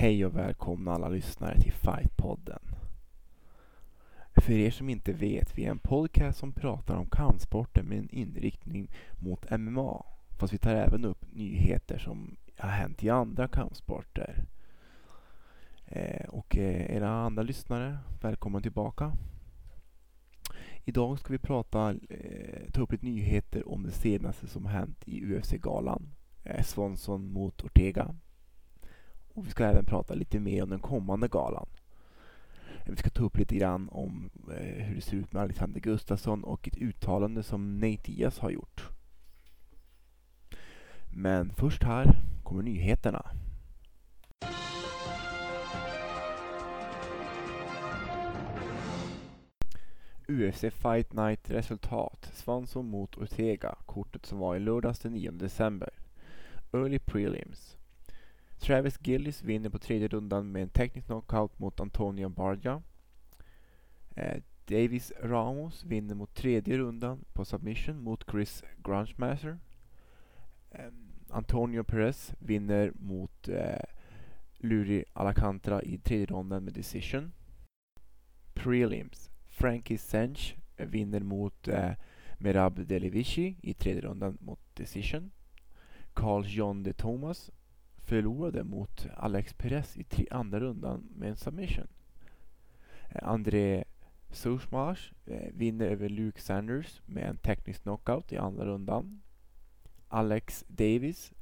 Hej och välkomna alla lyssnare till Fightpodden. För er som inte vet, vi är en podcast som pratar om kampsporter med en inriktning mot MMA. Fast vi tar även upp nyheter som har hänt i andra kampsporter. Eh, och eh, era andra lyssnare, välkomna tillbaka. Idag ska vi prata, eh, ta upp lite nyheter om det senaste som hänt i UFC-galan. Eh, Swanson mot Ortega. Och vi ska även prata lite mer om den kommande galan. Vi ska ta upp lite grann om eh, hur det ser ut med Alexander Gustafsson och ett uttalande som Nate Diaz har gjort. Men först här kommer nyheterna. UFC Fight Night resultat. Svanson mot Ortega. Kortet som var i lördags den 9 december. Early Prelims. Travis Gillis vinner på tredje rundan med en teknisk knockout mot Antonio Bardia. Eh, Davis Ramos vinner mot tredje rundan på submission mot Chris Grunchmaster. Eh, Antonio Perez vinner mot eh, Luri Alacantara i tredje ronden med decision. Prelims. Frankie Sench vinner mot eh, Merab Delivici i tredje rundan mot decision. Carl John de Thomas förlorade mot Alex Perez i tre, andra rundan med en submission. Eh, André Sousmars eh, vinner över Luke Sanders med en teknisk knockout i andra rundan. Alex Davis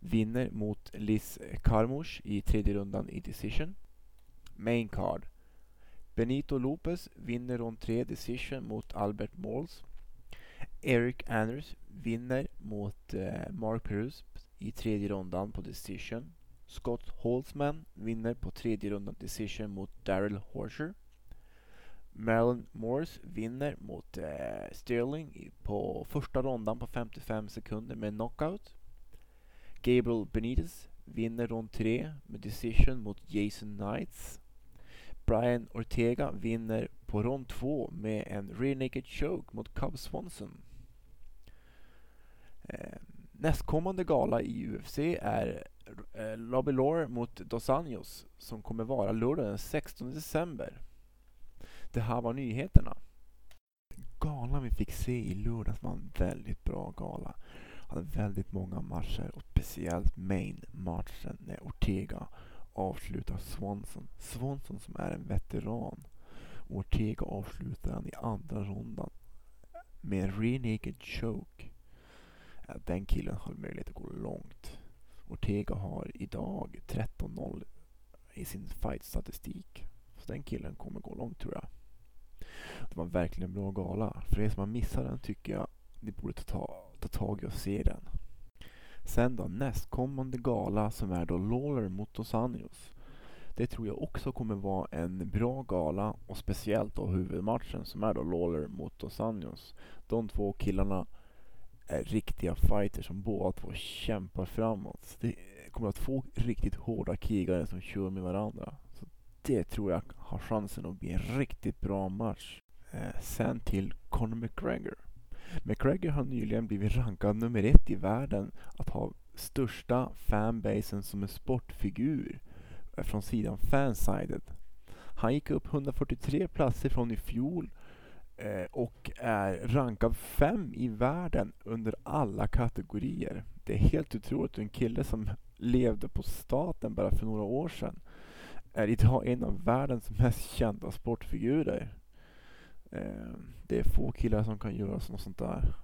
vinner mot Liz Carmouche i tredje rundan i decision. Main card. Benito Lopez vinner rond 3 decision mot Albert Malls. Eric Anders vinner mot eh, Mark Perus i tredje rundan på decision. Scott Holtzman vinner på tredje rundan decision mot Daryl Horsher. Marilyn Morris vinner mot eh, Sterling på första rundan på 55 sekunder med knockout. Gabriel Benitez vinner rond 3 med decision mot Jason Knights. Brian Ortega vinner på rond 2 med en rear naked choke mot Cub Swanson. Eh, nästkommande gala i UFC är eh, Lobby Lore mot Dos Anjos som kommer vara lördag den 16 december. Det här var nyheterna. Galan vi fick se i lördags var en väldigt bra gala. Hade väldigt många matcher och speciellt main-matchen när Ortega avslutar Swanson. Swanson som är en veteran. Ortega avslutar han i andra rundan med en re-naked den killen har möjlighet att gå långt. Ortega har idag 13-0 i sin fight-statistik. Så den killen kommer gå långt tror jag. Det var verkligen en bra gala. För er som har missat den tycker jag ni borde ta, ta, ta tag i och se den. Sen då nästkommande gala som är då Lawler mot Dos Anjos. Det tror jag också kommer vara en bra gala och speciellt då huvudmatchen som är då Lawler mot Dos Anjos. De två killarna är riktiga fighters som båda två kämpar framåt. Det kommer att få riktigt hårda krigare som kör med varandra. Så Det tror jag har chansen att bli en riktigt bra match. Eh, sen till Conor McGregor. McGregor har nyligen blivit rankad nummer ett i världen att ha största fanbasen som en sportfigur eh, från sidan Fansided. Han gick upp 143 platser från i fjol Eh, och är rankad fem i världen under alla kategorier. Det är helt otroligt. En kille som levde på staten bara för några år sedan är idag en av världens mest kända sportfigurer. Eh, det är få killar som kan göra något sånt där.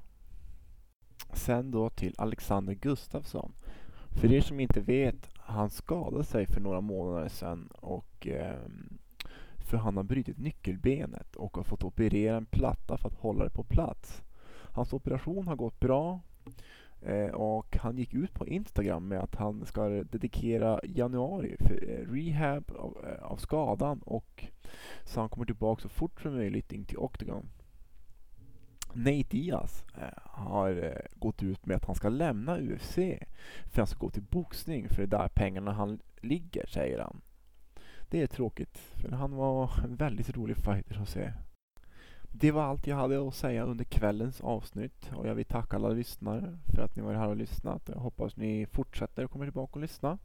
Sen då till Alexander Gustafsson. För er som inte vet, han skadade sig för några månader sedan och ehm, för han har brutit nyckelbenet och har fått operera en platta för att hålla det på plats. Hans operation har gått bra eh, och han gick ut på Instagram med att han ska dedikera januari för eh, rehab av, eh, av skadan och så han kommer tillbaka så fort som möjligt in till Octagon. Nate Diaz eh, har gått ut med att han ska lämna UFC för han ska gå till boxning för det är där pengarna han ligger, säger han. Det är tråkigt, för han var en väldigt rolig fighter att se. Det var allt jag hade att säga under kvällens avsnitt och jag vill tacka alla lyssnare för att ni var här och lyssnat. Jag hoppas ni fortsätter och kommer tillbaka och lyssna.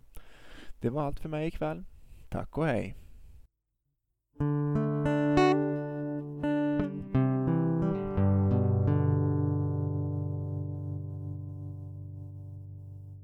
Det var allt för mig ikväll. Tack och hej!